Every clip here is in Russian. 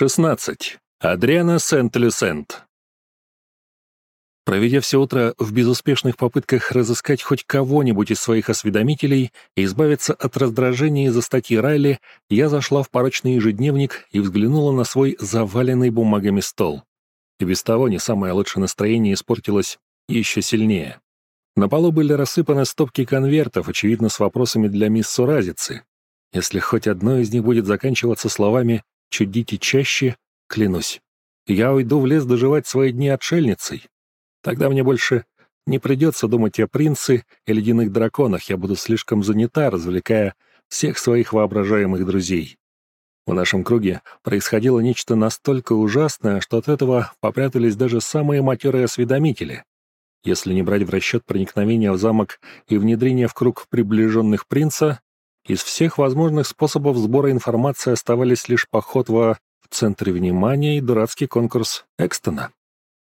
16. Адриана Сент-Люсент. Проведя все утро в безуспешных попытках разыскать хоть кого-нибудь из своих осведомителей и избавиться от раздражения из-за статьи Райли, я зашла в порочный ежедневник и взглянула на свой заваленный бумагами стол. И без того не самое лучшее настроение испортилось еще сильнее. На полу были рассыпаны стопки конвертов, очевидно, с вопросами для мисс Суразицы. Если хоть одно из них будет заканчиваться словами чудите чаще, клянусь. Я уйду в лес доживать свои дни отшельницей. Тогда мне больше не придется думать о принце и ледяных драконах, я буду слишком занята, развлекая всех своих воображаемых друзей. В нашем круге происходило нечто настолько ужасное, что от этого попрятались даже самые матерые осведомители. Если не брать в расчет проникновения в замок и внедрения в круг приближенных принца, из всех возможных способов сбора информации оставались лишь поход во в центре внимания и дурацкий конкурс Экстона.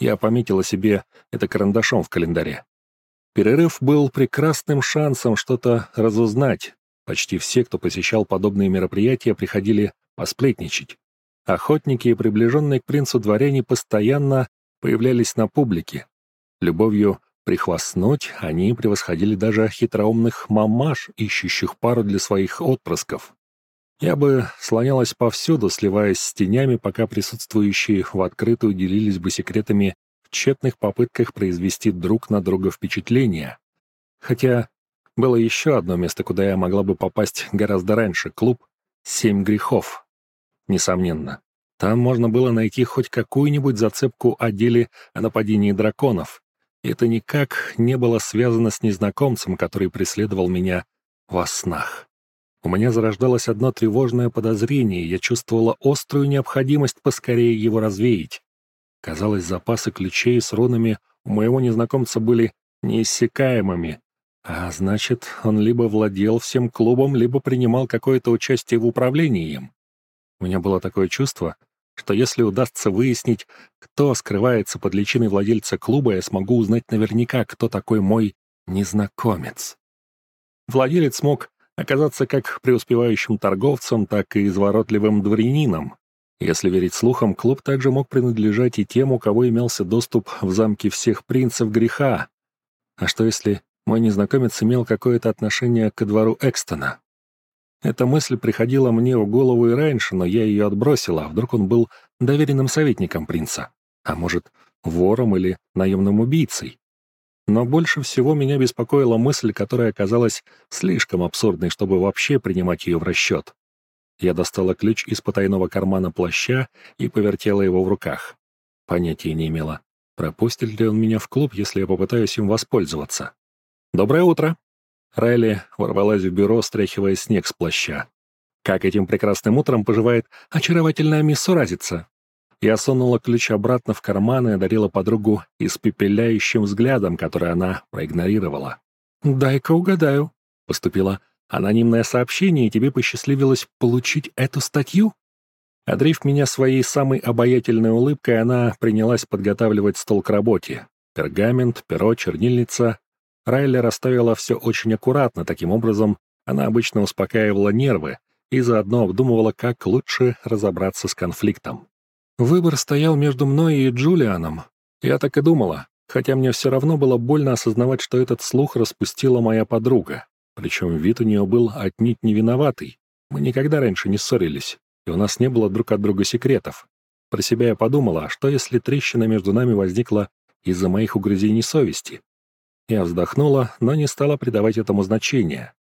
Я пометила себе это карандашом в календаре. Перерыв был прекрасным шансом что-то разузнать. Почти все, кто посещал подобные мероприятия, приходили посплетничать. Охотники и приближенные к принцу дворяне постоянно появлялись на публике. Любовью Прихвастнуть они превосходили даже хитроумных мамаш, ищущих пару для своих отпрысков. Я бы слонялась повсюду, сливаясь с тенями, пока присутствующие в открытую делились бы секретами в тщетных попытках произвести друг на друга впечатление. Хотя было еще одно место, куда я могла бы попасть гораздо раньше — клуб «Семь грехов». Несомненно. Там можно было найти хоть какую-нибудь зацепку о деле о нападении драконов, это никак не было связано с незнакомцем, который преследовал меня во снах. У меня зарождалось одно тревожное подозрение, я чувствовала острую необходимость поскорее его развеять. Казалось, запасы ключей с рунами у моего незнакомца были неиссякаемыми, а значит, он либо владел всем клубом, либо принимал какое-то участие в управлении им. У меня было такое чувство, что если удастся выяснить, кто скрывается под личиной владельца клуба, я смогу узнать наверняка, кто такой мой незнакомец. Владелец мог оказаться как преуспевающим торговцем, так и изворотливым дворянином. Если верить слухам, клуб также мог принадлежать и тем, у кого имелся доступ в замки всех принцев греха. А что если мой незнакомец имел какое-то отношение ко двору Экстона? Эта мысль приходила мне в голову и раньше, но я ее отбросила, вдруг он был доверенным советником принца, а может, вором или наемным убийцей. Но больше всего меня беспокоила мысль, которая оказалась слишком абсурдной, чтобы вообще принимать ее в расчет. Я достала ключ из потайного кармана плаща и повертела его в руках. Понятия не имела, пропустит ли он меня в клуб, если я попытаюсь им воспользоваться. «Доброе утро!» Райли ворвалась в бюро, стряхивая снег с плаща. «Как этим прекрасным утром поживает очаровательная мисс Суразица?» Я сунула ключ обратно в карман и одарила подругу испепеляющим взглядом, который она проигнорировала. «Дай-ка угадаю», — поступило анонимное сообщение, и тебе посчастливилось получить эту статью? Одрив меня своей самой обаятельной улыбкой, она принялась подготавливать стол к работе. Пергамент, перо, чернильница, Райли расставила все очень аккуратно, таким образом она обычно успокаивала нервы и заодно обдумывала, как лучше разобраться с конфликтом. Выбор стоял между мной и Джулианом. Я так и думала, хотя мне все равно было больно осознавать, что этот слух распустила моя подруга. Причем вид у нее был отнюдь не виноватый. Мы никогда раньше не ссорились, и у нас не было друг от друга секретов. Про себя я подумала, а что если трещина между нами возникла из-за моих угрызений совести? Я вздохнула, но не стала придавать этому значения.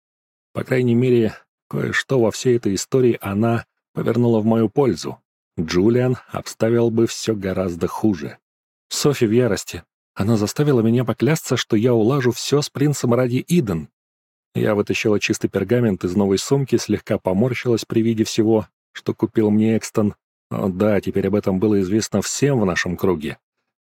По крайней мере, кое-что во всей этой истории она повернула в мою пользу. Джулиан обставил бы все гораздо хуже. Софи в ярости. Она заставила меня поклясться, что я улажу все с принцем ради Иден. Я вытащила чистый пергамент из новой сумки, слегка поморщилась при виде всего, что купил мне Экстон. О да, теперь об этом было известно всем в нашем круге.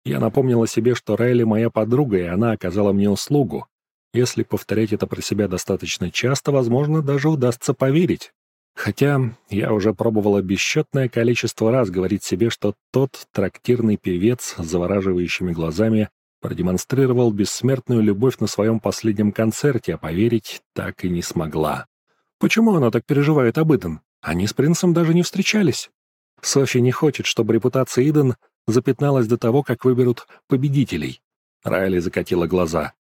Я напомнила себе, что Райли моя подруга, и она оказала мне услугу. Если повторять это про себя достаточно часто, возможно, даже удастся поверить. Хотя я уже пробовала бесчетное количество раз говорить себе, что тот трактирный певец с завораживающими глазами продемонстрировал бессмертную любовь на своем последнем концерте, а поверить так и не смогла. Почему она так переживает об этом? Они с принцем даже не встречались. Софи не хочет, чтобы репутация Иден запятналась до того, как выберут победителей. Райли закатила глаза.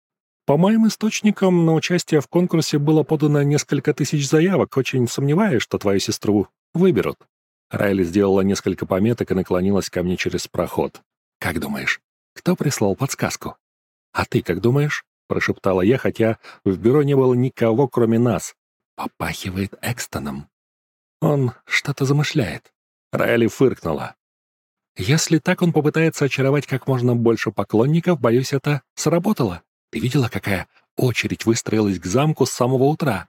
По моим источникам, на участие в конкурсе было подано несколько тысяч заявок, очень сомневаюсь, что твою сестру выберут. Райли сделала несколько пометок и наклонилась ко мне через проход. «Как думаешь, кто прислал подсказку?» «А ты как думаешь?» — прошептала я, хотя в бюро не было никого, кроме нас. «Попахивает Экстоном. Он что-то замышляет». Райли фыркнула. «Если так он попытается очаровать как можно больше поклонников, боюсь, это сработало. Ты видела, какая очередь выстроилась к замку с самого утра?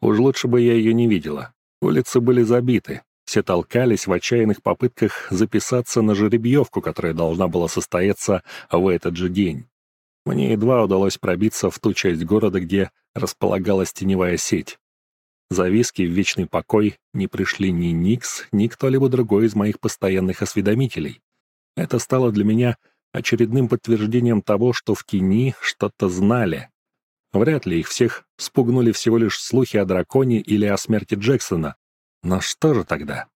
Уж лучше бы я ее не видела. Улицы были забиты. Все толкались в отчаянных попытках записаться на жеребьевку, которая должна была состояться в этот же день. Мне едва удалось пробиться в ту часть города, где располагалась теневая сеть. Зависки в вечный покой не пришли ни Никс, ни кто-либо другой из моих постоянных осведомителей. Это стало для меня очередным подтверждением того, что в тени что-то знали. Вряд ли их всех спугнули всего лишь слухи о драконе или о смерти Джексона. Но что же тогда?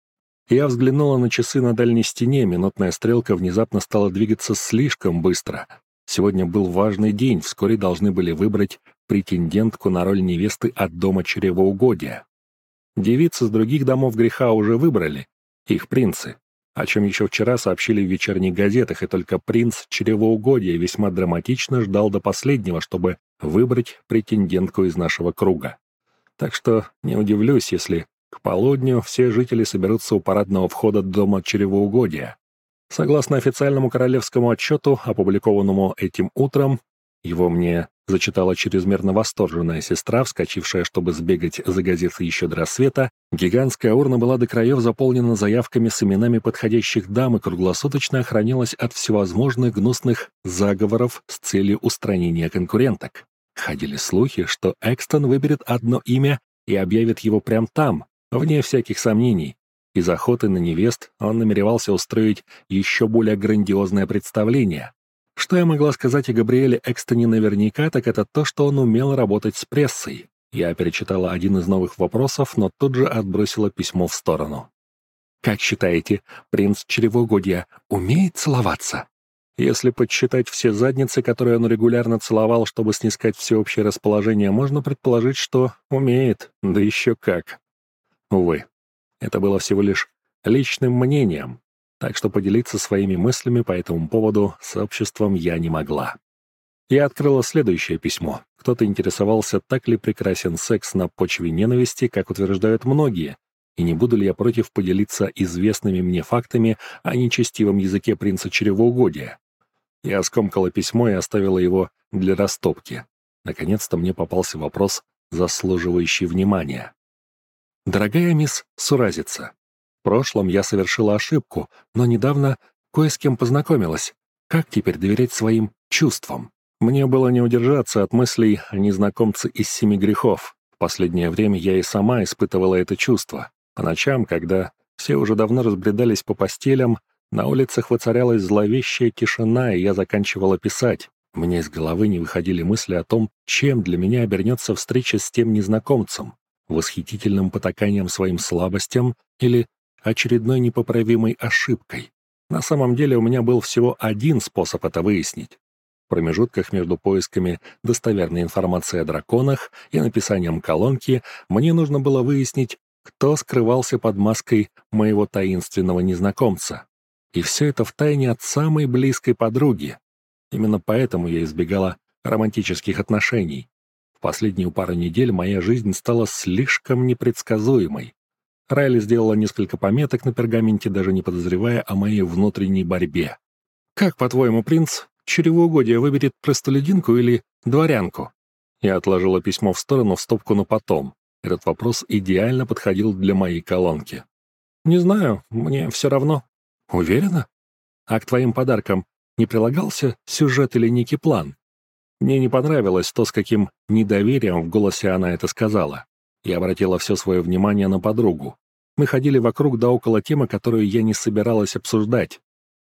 Я взглянула на часы на дальней стене, минутная стрелка внезапно стала двигаться слишком быстро. Сегодня был важный день, вскоре должны были выбрать претендентку на роль невесты от дома чревоугодия. Девицы с других домов греха уже выбрали, их принцы о чем еще вчера сообщили в вечерних газетах, и только принц чревоугодия весьма драматично ждал до последнего, чтобы выбрать претендентку из нашего круга. Так что не удивлюсь, если к полудню все жители соберутся у парадного входа дома чревоугодия. Согласно официальному королевскому отчету, опубликованному этим утром, его мне зачитала чрезмерно восторженная сестра, вскочившая, чтобы сбегать за газетой еще до рассвета. Гигантская урна была до краев заполнена заявками с именами подходящих дам и круглосуточно охранялась от всевозможных гнусных заговоров с целью устранения конкуренток. Ходили слухи, что Экстон выберет одно имя и объявит его прямо там, вне всяких сомнений. Из охоты на невест он намеревался устроить еще более грандиозное представление. Что я могла сказать о Габриэле Экстоне наверняка, так это то, что он умел работать с прессой. Я перечитала один из новых вопросов, но тут же отбросила письмо в сторону. «Как считаете, принц Чревогодья умеет целоваться?» Если подсчитать все задницы, которые он регулярно целовал, чтобы снискать всеобщее расположение, можно предположить, что умеет, да еще как. Увы, это было всего лишь личным мнением, так что поделиться своими мыслями по этому поводу с обществом я не могла. Я открыла следующее письмо. Кто-то интересовался, так ли прекрасен секс на почве ненависти, как утверждают многие, и не буду ли я против поделиться известными мне фактами о нечестивом языке принца чревоугодия. Я скомкала письмо и оставила его для растопки. Наконец-то мне попался вопрос, заслуживающий внимания. «Дорогая мисс Суразица, прошлом я совершила ошибку, но недавно кое с кем познакомилась. Как теперь доверять своим чувствам? Мне было не удержаться от мыслей о незнакомце из семи грехов. В последнее время я и сама испытывала это чувство. По ночам, когда все уже давно разбредались по постелям, на улицах воцарялась зловещая тишина, и я заканчивала писать. Мне из головы не выходили мысли о том, чем для меня обернется встреча с тем незнакомцем, восхитительным потаканием своим слабостям или очередной непоправимой ошибкой. На самом деле у меня был всего один способ это выяснить. В промежутках между поисками достоверной информации о драконах и написанием колонки мне нужно было выяснить, кто скрывался под маской моего таинственного незнакомца. И все это втайне от самой близкой подруги. Именно поэтому я избегала романтических отношений. В последнюю пару недель моя жизнь стала слишком непредсказуемой. Райли сделала несколько пометок на пергаменте, даже не подозревая о моей внутренней борьбе. «Как, по-твоему, принц, чревоугодие выберет простолюдинку или дворянку?» Я отложила письмо в сторону в стопку на потом. Этот вопрос идеально подходил для моей колонки. «Не знаю, мне все равно». «Уверена? А к твоим подаркам не прилагался сюжет или некий план?» Мне не понравилось то, с каким недоверием в голосе она это сказала. Я обратила все свое внимание на подругу. Мы ходили вокруг да около темы, которую я не собиралась обсуждать.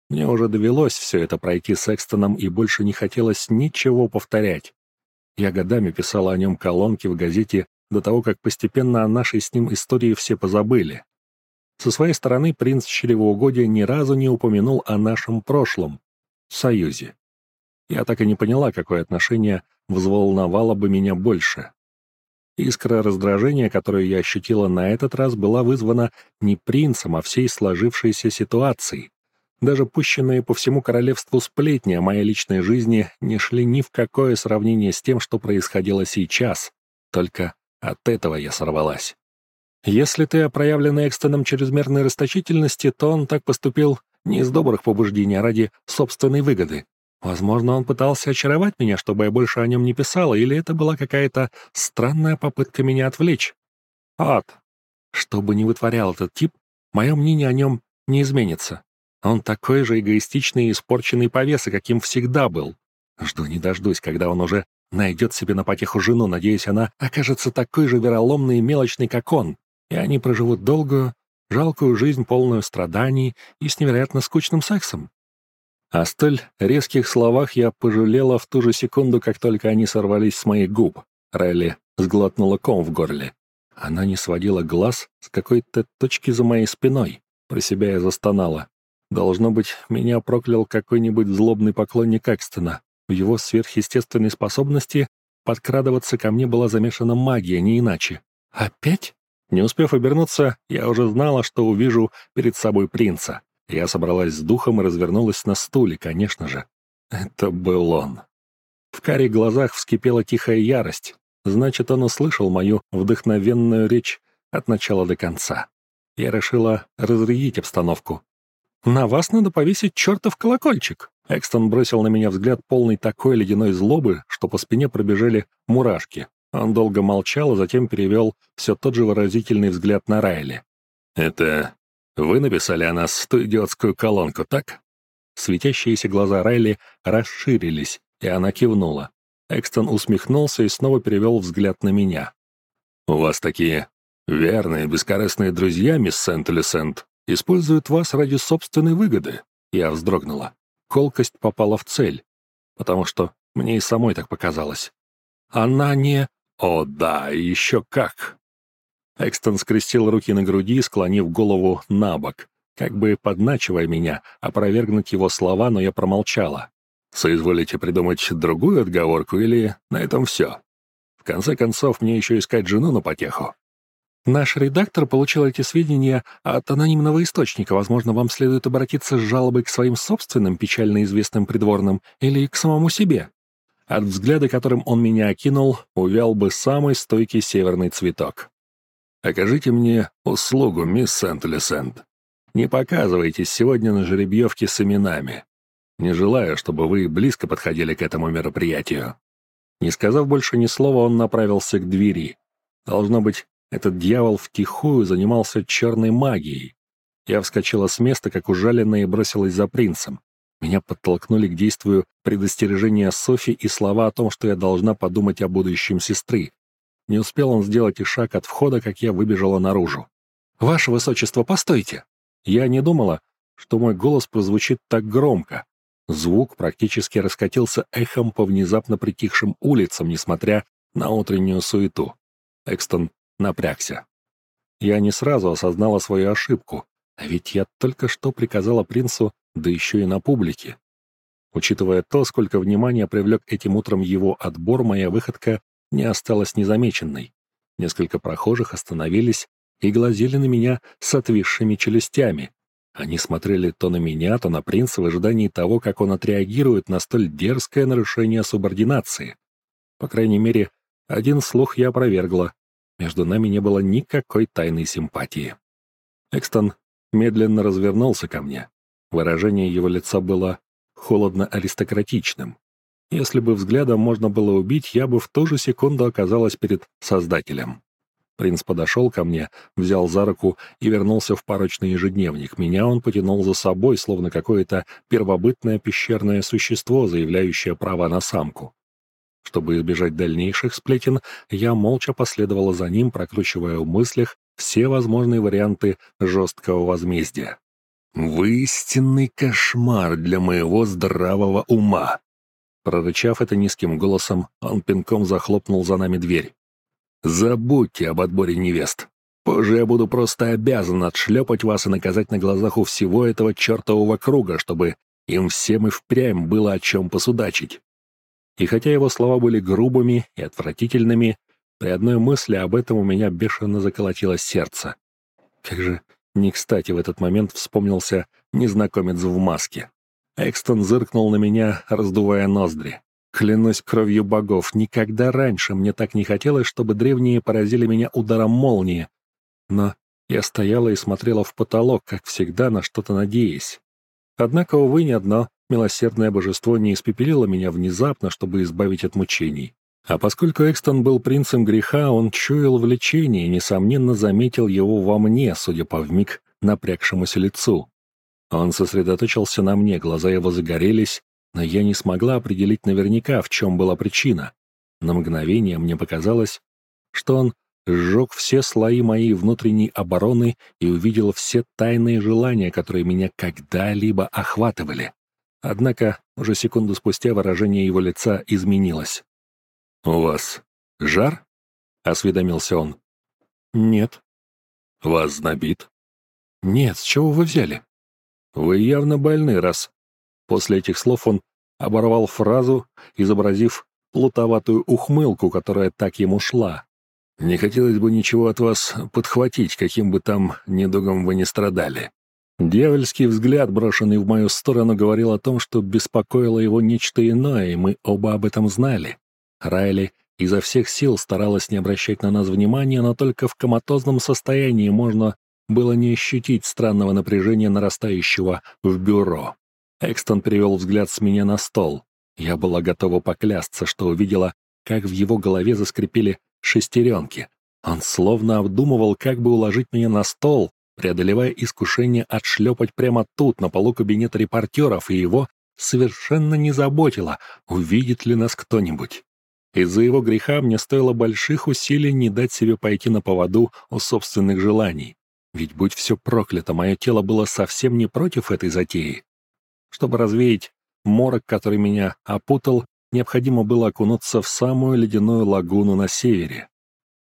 Мне уже довелось все это пройти с Экстоном, и больше не хотелось ничего повторять. Я годами писала о нем колонки в газете до того, как постепенно о нашей с ним истории все позабыли. Со своей стороны принц Чревоугодия ни разу не упомянул о нашем прошлом — союзе. Я так и не поняла, какое отношение взволновало бы меня больше. Искра раздражения, которую я ощутила на этот раз, была вызвана не принцем, а всей сложившейся ситуацией. Даже пущенные по всему королевству сплетни о моей личной жизни не шли ни в какое сравнение с тем, что происходило сейчас. Только от этого я сорвалась. Если ты о проявленной Экстоном чрезмерной расточительности, то он так поступил не из добрых побуждений, а ради собственной выгоды. Возможно, он пытался очаровать меня, чтобы я больше о нем не писала, или это была какая-то странная попытка меня отвлечь. Ад. Что бы ни вытворял этот тип, мое мнение о нем не изменится. Он такой же эгоистичный и испорченный повеса, каким всегда был. Жду не дождусь, когда он уже найдет себе на потеху жену, надеюсь, она окажется такой же вероломной и мелочной, как он, и они проживут долгую, жалкую жизнь, полную страданий и с невероятно скучным сексом. О столь резких словах я пожалела в ту же секунду, как только они сорвались с моих губ. Райли сглотнула ком в горле. Она не сводила глаз с какой-то точки за моей спиной. Про себя я застонала. Должно быть, меня проклял какой-нибудь злобный поклонник Экстона. В его сверхъестественной способности подкрадываться ко мне была замешана магия, не иначе. «Опять?» Не успев обернуться, я уже знала, что увижу перед собой принца. Я собралась с духом и развернулась на стуле, конечно же. Это был он. В карих глазах вскипела тихая ярость. Значит, он услышал мою вдохновенную речь от начала до конца. Я решила разрядить обстановку. «На вас надо повесить чертов колокольчик!» Экстон бросил на меня взгляд полный такой ледяной злобы, что по спине пробежали мурашки. Он долго молчал, а затем перевел все тот же выразительный взгляд на Райли. «Это вы написали о нас ту идиотскую колонку, так?» Светящиеся глаза Райли расширились, и она кивнула. Экстон усмехнулся и снова перевел взгляд на меня. «У вас такие верные, бескорыстные друзья, мисс Сент-Люсент, используют вас ради собственной выгоды». Я вздрогнула. Колкость попала в цель, потому что мне и самой так показалось. Она не... О, да, еще как! Экстон скрестил руки на груди, склонив голову на бок, как бы подначивая меня, опровергнуть его слова, но я промолчала. «Соизволите придумать другую отговорку или на этом все? В конце концов, мне еще искать жену на потеху». «Наш редактор получил эти сведения от анонимного источника. Возможно, вам следует обратиться с жалобой к своим собственным печально известным придворным или к самому себе». От взгляда, которым он меня окинул, увял бы самый стойкий северный цветок. Окажите мне услугу, мисс Сент-Лесент. Не показывайтесь сегодня на жеребьевке с именами. Не желаю, чтобы вы близко подходили к этому мероприятию». Не сказав больше ни слова, он направился к двери. Должно быть, этот дьявол втихую занимался черной магией. Я вскочила с места, как ужаленная, и бросилась за принцем. Меня подтолкнули к действию предостережения Софи и слова о том, что я должна подумать о будущем сестры. Не успел он сделать и шаг от входа, как я выбежала наружу. «Ваше высочество, постойте!» Я не думала, что мой голос прозвучит так громко. Звук практически раскатился эхом по внезапно притихшим улицам, несмотря на утреннюю суету. Экстон напрягся. Я не сразу осознала свою ошибку, а ведь я только что приказала принцу, да еще и на публике. Учитывая то, сколько внимания привлек этим утром его отбор, моя выходка не осталась незамеченной. Несколько прохожих остановились и глазели на меня с отвисшими челюстями. Они смотрели то на меня, то на принца в ожидании того, как он отреагирует на столь дерзкое нарушение субординации. По крайней мере, один слух я опровергла. Между нами не было никакой тайной симпатии. Экстон медленно развернулся ко мне. Выражение его лица было холодно-аристократичным. Если бы взглядом можно было убить, я бы в ту же секунду оказалась перед Создателем. Принц подошел ко мне, взял за руку и вернулся в парочный ежедневник. Меня он потянул за собой, словно какое-то первобытное пещерное существо, заявляющее право на самку. Чтобы избежать дальнейших сплетен, я молча последовала за ним, прокручивая в мыслях все возможные варианты жесткого возмездия. «Вы истинный кошмар для моего здравого ума!» Прорычав это низким голосом, он пинком захлопнул за нами дверь. «Забудьте об отборе невест. Позже я буду просто обязан отшлепать вас и наказать на глазах у всего этого чертового круга, чтобы им всем и впрямь было о чем посудачить. И хотя его слова были грубыми и отвратительными, при одной мысли об этом у меня бешено заколотилось сердце. Как же не кстати в этот момент вспомнился незнакомец в маске. Экстон зыркнул на меня, раздувая ноздри. Клянусь кровью богов, никогда раньше мне так не хотелось, чтобы древние поразили меня ударом молнии. Но я стояла и смотрела в потолок, как всегда, на что-то надеясь. Однако, увы, ни одно милосердное божество не испепелило меня внезапно, чтобы избавить от мучений. А поскольку Экстон был принцем греха, он чуял влечение и, несомненно, заметил его во мне, судя по вмиг напрягшемуся лицу. Он сосредоточился на мне, глаза его загорелись, но я не смогла определить наверняка, в чем была причина. На мгновение мне показалось, что он сжег все слои моей внутренней обороны и увидел все тайные желания, которые меня когда-либо охватывали. Однако уже секунду спустя выражение его лица изменилось. «У вас жар?» — осведомился он. «Нет». «Вас знобит?» «Нет, с чего вы взяли?» «Вы явно больны, раз...» После этих слов он оборвал фразу, изобразив плутоватую ухмылку, которая так ему шла. «Не хотелось бы ничего от вас подхватить, каким бы там недугом вы не страдали». Дьявольский взгляд, брошенный в мою сторону, говорил о том, что беспокоило его нечто иное, и мы оба об этом знали. Райли изо всех сил старалась не обращать на нас внимания, но только в коматозном состоянии можно было не ощутить странного напряжения, нарастающего в бюро. Экстон перевел взгляд с меня на стол. Я была готова поклясться, что увидела, как в его голове заскрипели шестеренки. Он словно обдумывал, как бы уложить меня на стол, преодолевая искушение отшлепать прямо тут, на полу кабинета репортеров, и его совершенно не заботило, увидит ли нас кто-нибудь. Из-за его греха мне стоило больших усилий не дать себе пойти на поводу у собственных желаний. Ведь будь все проклято, мое тело было совсем не против этой затеи. Чтобы развеять морок, который меня опутал, необходимо было окунуться в самую ледяную лагуну на севере.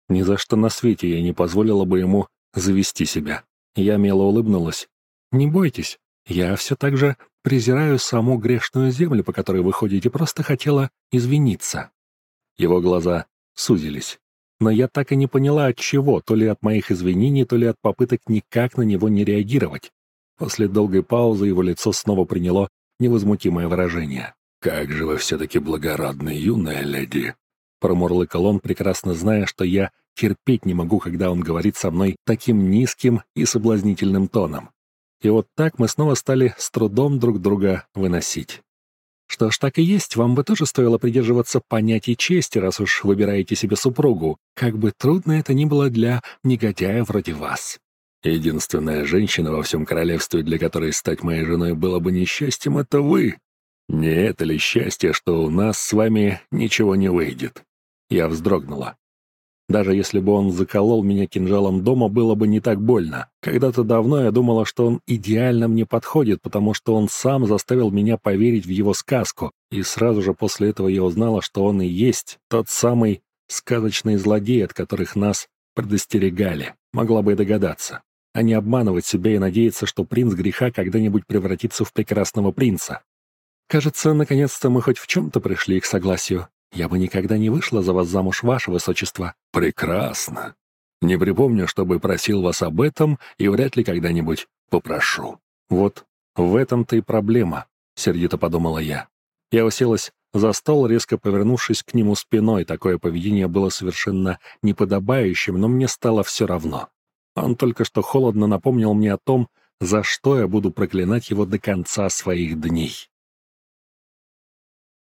Ни за что на свете я не позволила бы ему завести себя. Я мило улыбнулась. «Не бойтесь, я все так же презираю саму грешную землю, по которой вы ходите, просто хотела извиниться». Его глаза сузились. Но я так и не поняла, от чего, то ли от моих извинений, то ли от попыток никак на него не реагировать. После долгой паузы его лицо снова приняло невозмутимое выражение. «Как же вы все-таки благородны, юная леди!» Промурлыкал он, прекрасно зная, что я терпеть не могу, когда он говорит со мной таким низким и соблазнительным тоном. И вот так мы снова стали с трудом друг друга выносить. Что ж, так и есть, вам бы тоже стоило придерживаться понятий чести, раз уж выбираете себе супругу, как бы трудно это ни было для негодяя вроде вас. Единственная женщина во всем королевстве, для которой стать моей женой было бы несчастьем, это вы. Не это ли счастье, что у нас с вами ничего не выйдет? Я вздрогнула. Даже если бы он заколол меня кинжалом дома, было бы не так больно. Когда-то давно я думала, что он идеально мне подходит, потому что он сам заставил меня поверить в его сказку, и сразу же после этого я узнала, что он и есть тот самый сказочный злодей, от которых нас предостерегали. Могла бы и догадаться. А не обманывать себя и надеяться, что принц греха когда-нибудь превратится в прекрасного принца. Кажется, наконец-то мы хоть в чем-то пришли к согласию. Я бы никогда не вышла за вас замуж, ваше высочество». «Прекрасно. Не припомню, чтобы просил вас об этом, и вряд ли когда-нибудь попрошу». «Вот в этом-то и проблема», — сердито подумала я. Я уселась за стол, резко повернувшись к нему спиной. Такое поведение было совершенно неподобающим, но мне стало все равно. Он только что холодно напомнил мне о том, за что я буду проклинать его до конца своих дней.